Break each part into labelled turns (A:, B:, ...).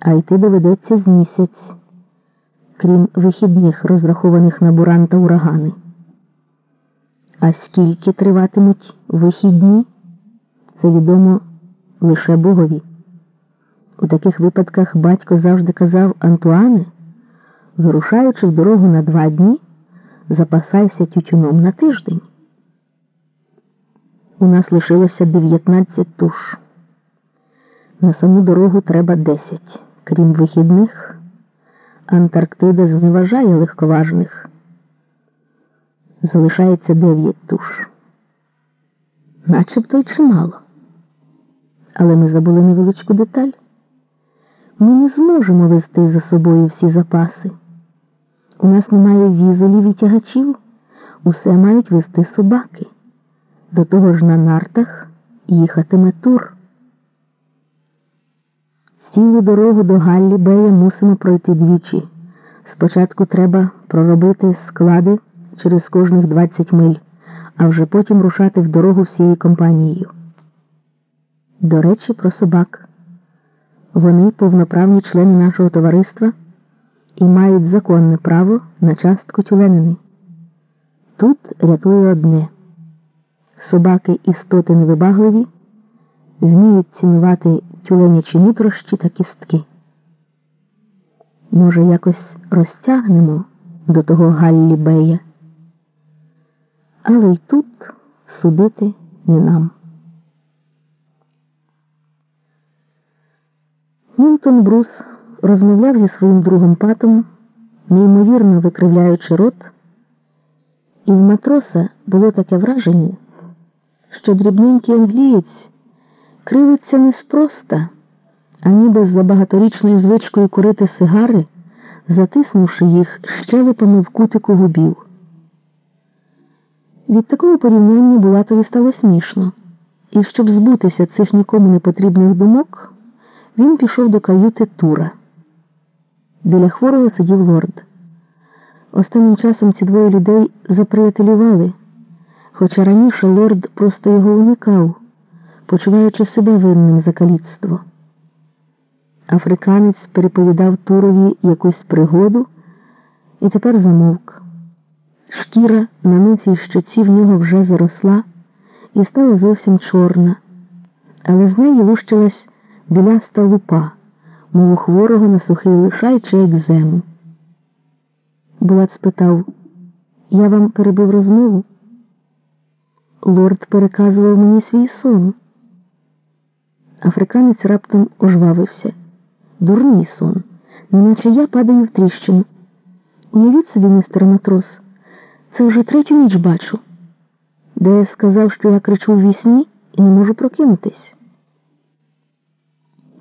A: а йти доведеться з місяць, крім вихідних, розрахованих на буран та урагани. А скільки триватимуть вихідні, це відомо лише Богові. У таких випадках батько завжди казав Антуане, вирушаючи в дорогу на два дні, запасайся тютюном на тиждень. У нас лишилося 19 туш. На саму дорогу треба 10. Крім вихідних, Антарктида зневажає легковажних. Залишається 9 туш. Начебто й чимало. Але ми забули невеличку деталь. Ми не зможемо вести за собою всі запаси. У нас немає візелів і тягачів, усе мають вести собаки. До того ж на нартах їхатиме тур. Цілу дорогу до Галлі Бея мусимо пройти двічі. Спочатку треба проробити склади через кожних 20 миль, а вже потім рушати в дорогу всією компанією. До речі, про собак. Вони повноправні члени нашого товариства і мають законне право на частку тюленини. Тут рятує одне собаки істоти невибагливі, вміють цінувати тюленячі нутрощі та кістки. Може, якось розтягнемо до того Галлі Бея, але й тут судити не нам. Мілтон Брус розмовляв зі своїм другом патом, неймовірно викривляючи рот, і в матроса було таке враження, що дрібненький англієць кривиться неспроста, а ніби за багаторічною звичкою курити сигари, затиснувши їх щелепами в кутику губів. Від такого порівняння Булатові стало смішно, і щоб збутися цих нікому не потрібних думок. Він пішов до каюти Тура. Біля хворого сидів лорд. Останнім часом ці двоє людей заприятелювали, хоча раніше лорд просто його уникав, почуваючи себе винним за каліцтво. Африканець переповідав Турові якусь пригоду і тепер замовк. Шкіра на ноці щоці в нього вже заросла і стала зовсім чорна, але з неї лущилась біляста лупа, мов у хворого на сухий лишай чи екзему. Булат спитав, я вам перебив розмову? Лорд переказував мені свій сон. Африканець раптом ожвавився. Дурний сон, неначе я падаю в тріщину. Уявіть собі, містер матрос, це вже третю ніч бачу, де я сказав, що я кричу в вісні і не можу прокинутись.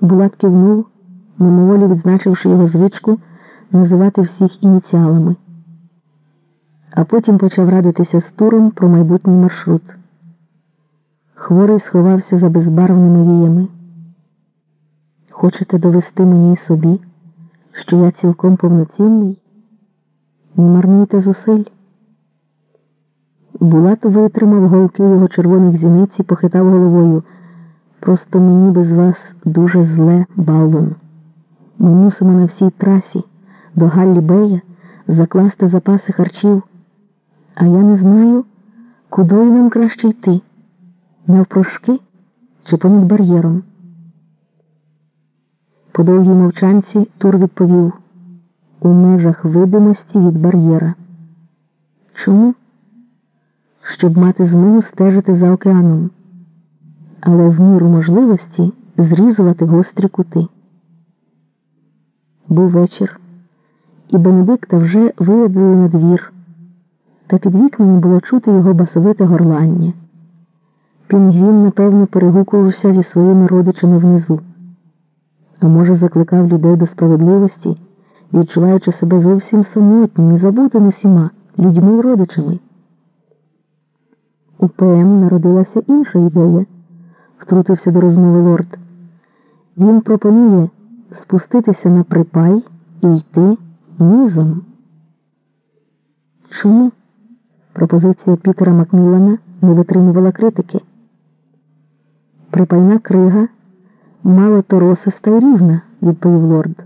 A: Булат кивнув, мимоволі відзначивши його звичку називати всіх ініціалами, а потім почав радитися з туром про майбутній маршрут. Хворий сховався за безбарвними віями. Хочете довести мені собі, що я цілком повноцінний? Не марнуйте зусиль. Булат витримав голки його червоних зіниць і похитав головою. Просто мені без вас дуже зле, Баллон. Ми мусимо на всій трасі до Галлі Бея закласти запаси харчів, а я не знаю, куди нам краще йти навпрошки чи понад бар'єром. По довгій мовчанці Тур відповів у межах видимості від бар'єра. Чому? Щоб мати змогу стежити за океаном але в міру можливості зрізувати гострі кути. Був вечір, і Бенедикта вже виведли на двір, та під вікнами було чути його басовите горлання. Пінгвін, напевно, перегукувався зі своїми родичами внизу, а може, закликав людей до справедливості, відчуваючи себе зовсім самотнім і забутим усіма людьми і родичами. У ПМ народилася інша ідея втрутився до розмови лорд. Він пропонує спуститися на припай і йти низом. Чому? Пропозиція Пітера Макміллана не витримувала критики. Припайна крига мало торосиста і рівна. відповів лорд.